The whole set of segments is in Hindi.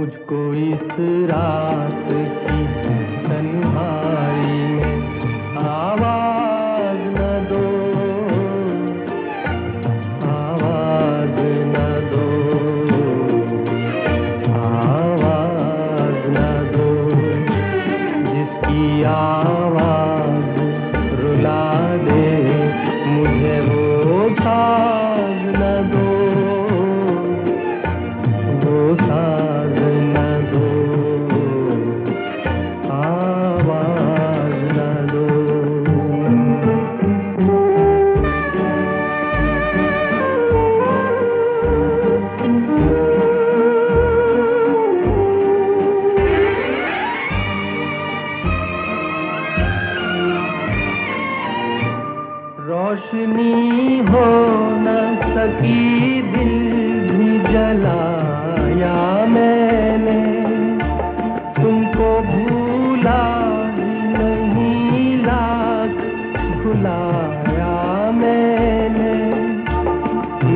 मुझको इस रात की तन्हाई। रोशनी हो न सकी दिल भी जलाया मैंने तुमको भूला नहीं, लाख भुलाया मैंने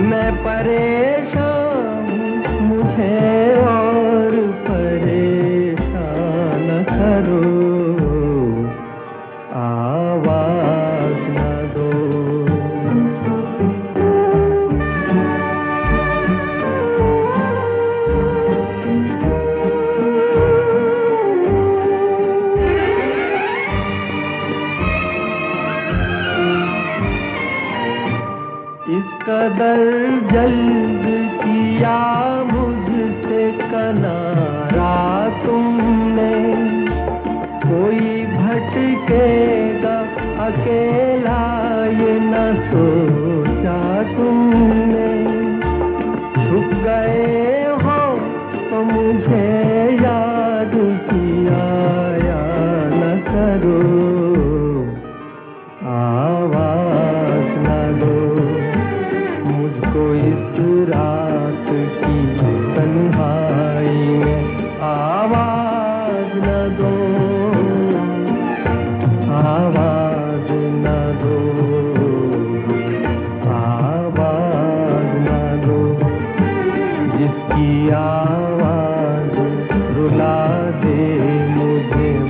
मैं परेशान कदर जल्द किया मुझसे कनारा तुमने। कोई भटकेगा अकेला ये न सोचा तुमने। आवाज़ रुला दे मुझे।